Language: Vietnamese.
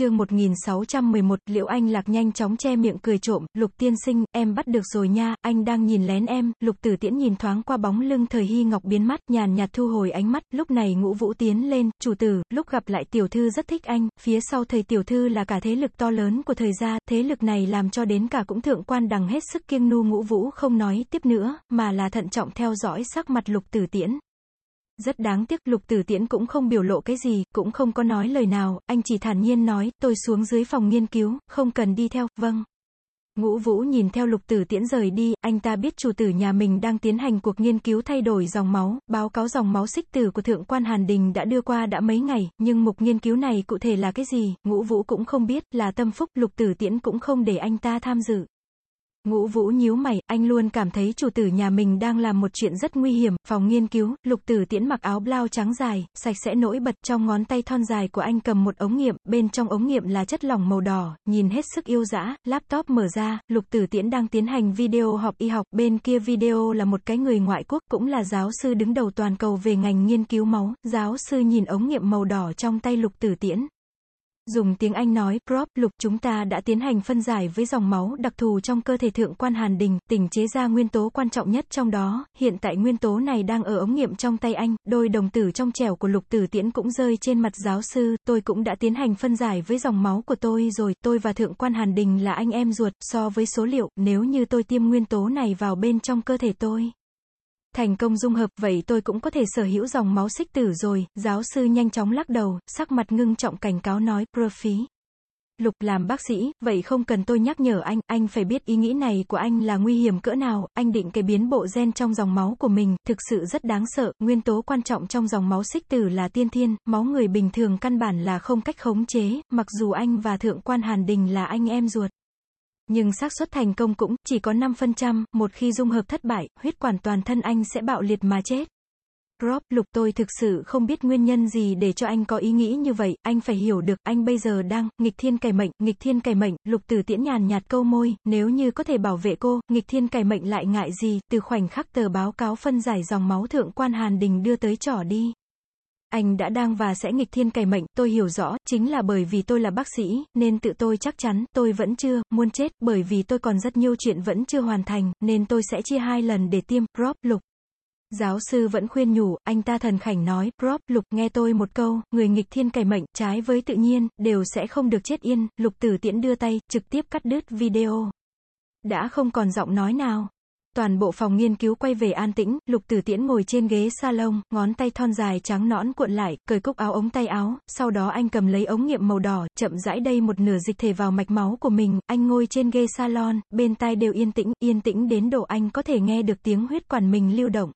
chương 1611, Liễu Anh Lạc nhanh chóng che miệng cười trộm, Lục tiên sinh, em bắt được rồi nha, anh đang nhìn lén em, Lục tử tiễn nhìn thoáng qua bóng lưng thời hy ngọc biến mắt, nhàn nhạt thu hồi ánh mắt, lúc này ngũ vũ tiến lên, chủ tử, lúc gặp lại tiểu thư rất thích anh, phía sau thời tiểu thư là cả thế lực to lớn của thời gia, thế lực này làm cho đến cả cũng thượng quan đằng hết sức kiêng nu ngũ vũ không nói tiếp nữa, mà là thận trọng theo dõi sắc mặt lục tử tiễn. Rất đáng tiếc lục tử tiễn cũng không biểu lộ cái gì, cũng không có nói lời nào, anh chỉ thản nhiên nói, tôi xuống dưới phòng nghiên cứu, không cần đi theo, vâng. Ngũ Vũ nhìn theo lục tử tiễn rời đi, anh ta biết chủ tử nhà mình đang tiến hành cuộc nghiên cứu thay đổi dòng máu, báo cáo dòng máu xích tử của Thượng quan Hàn Đình đã đưa qua đã mấy ngày, nhưng mục nghiên cứu này cụ thể là cái gì, Ngũ Vũ cũng không biết, là tâm phúc, lục tử tiễn cũng không để anh ta tham dự. Ngũ Vũ nhíu mày, anh luôn cảm thấy chủ tử nhà mình đang làm một chuyện rất nguy hiểm, phòng nghiên cứu, lục tử tiễn mặc áo blau trắng dài, sạch sẽ nổi bật trong ngón tay thon dài của anh cầm một ống nghiệm, bên trong ống nghiệm là chất lỏng màu đỏ, nhìn hết sức yêu dã, laptop mở ra, lục tử tiễn đang tiến hành video họp y học, bên kia video là một cái người ngoại quốc, cũng là giáo sư đứng đầu toàn cầu về ngành nghiên cứu máu, giáo sư nhìn ống nghiệm màu đỏ trong tay lục tử tiễn, Dùng tiếng Anh nói, prop, lục chúng ta đã tiến hành phân giải với dòng máu đặc thù trong cơ thể thượng quan hàn đình, tỉnh chế ra nguyên tố quan trọng nhất trong đó, hiện tại nguyên tố này đang ở ống nghiệm trong tay anh, đôi đồng tử trong trẻo của lục tử tiễn cũng rơi trên mặt giáo sư, tôi cũng đã tiến hành phân giải với dòng máu của tôi rồi, tôi và thượng quan hàn đình là anh em ruột, so với số liệu, nếu như tôi tiêm nguyên tố này vào bên trong cơ thể tôi. Thành công dung hợp, vậy tôi cũng có thể sở hữu dòng máu xích tử rồi, giáo sư nhanh chóng lắc đầu, sắc mặt ngưng trọng cảnh cáo nói, profi. Lục làm bác sĩ, vậy không cần tôi nhắc nhở anh, anh phải biết ý nghĩ này của anh là nguy hiểm cỡ nào, anh định cái biến bộ gen trong dòng máu của mình, thực sự rất đáng sợ, nguyên tố quan trọng trong dòng máu xích tử là tiên thiên, máu người bình thường căn bản là không cách khống chế, mặc dù anh và thượng quan Hàn Đình là anh em ruột. Nhưng xác suất thành công cũng chỉ có 5%, một khi dung hợp thất bại, huyết quản toàn thân anh sẽ bạo liệt mà chết. Rob, lục tôi thực sự không biết nguyên nhân gì để cho anh có ý nghĩ như vậy, anh phải hiểu được, anh bây giờ đang, nghịch thiên cải mệnh, nghịch thiên cải mệnh, lục tử tiễn nhàn nhạt câu môi, nếu như có thể bảo vệ cô, nghịch thiên cải mệnh lại ngại gì, từ khoảnh khắc tờ báo cáo phân giải dòng máu thượng quan Hàn Đình đưa tới trỏ đi. Anh đã đang và sẽ nghịch thiên cày mệnh, tôi hiểu rõ, chính là bởi vì tôi là bác sĩ, nên tự tôi chắc chắn, tôi vẫn chưa, muốn chết, bởi vì tôi còn rất nhiều chuyện vẫn chưa hoàn thành, nên tôi sẽ chia hai lần để tiêm, prop, lục. Giáo sư vẫn khuyên nhủ, anh ta thần khảnh nói, prop, lục, nghe tôi một câu, người nghịch thiên cày mệnh, trái với tự nhiên, đều sẽ không được chết yên, lục tử tiễn đưa tay, trực tiếp cắt đứt video. Đã không còn giọng nói nào. Toàn bộ phòng nghiên cứu quay về an tĩnh, lục tử tiễn ngồi trên ghế salon, ngón tay thon dài trắng nõn cuộn lại, cởi cúc áo ống tay áo, sau đó anh cầm lấy ống nghiệm màu đỏ, chậm rãi đây một nửa dịch thể vào mạch máu của mình, anh ngồi trên ghế salon, bên tai đều yên tĩnh, yên tĩnh đến độ anh có thể nghe được tiếng huyết quản mình lưu động.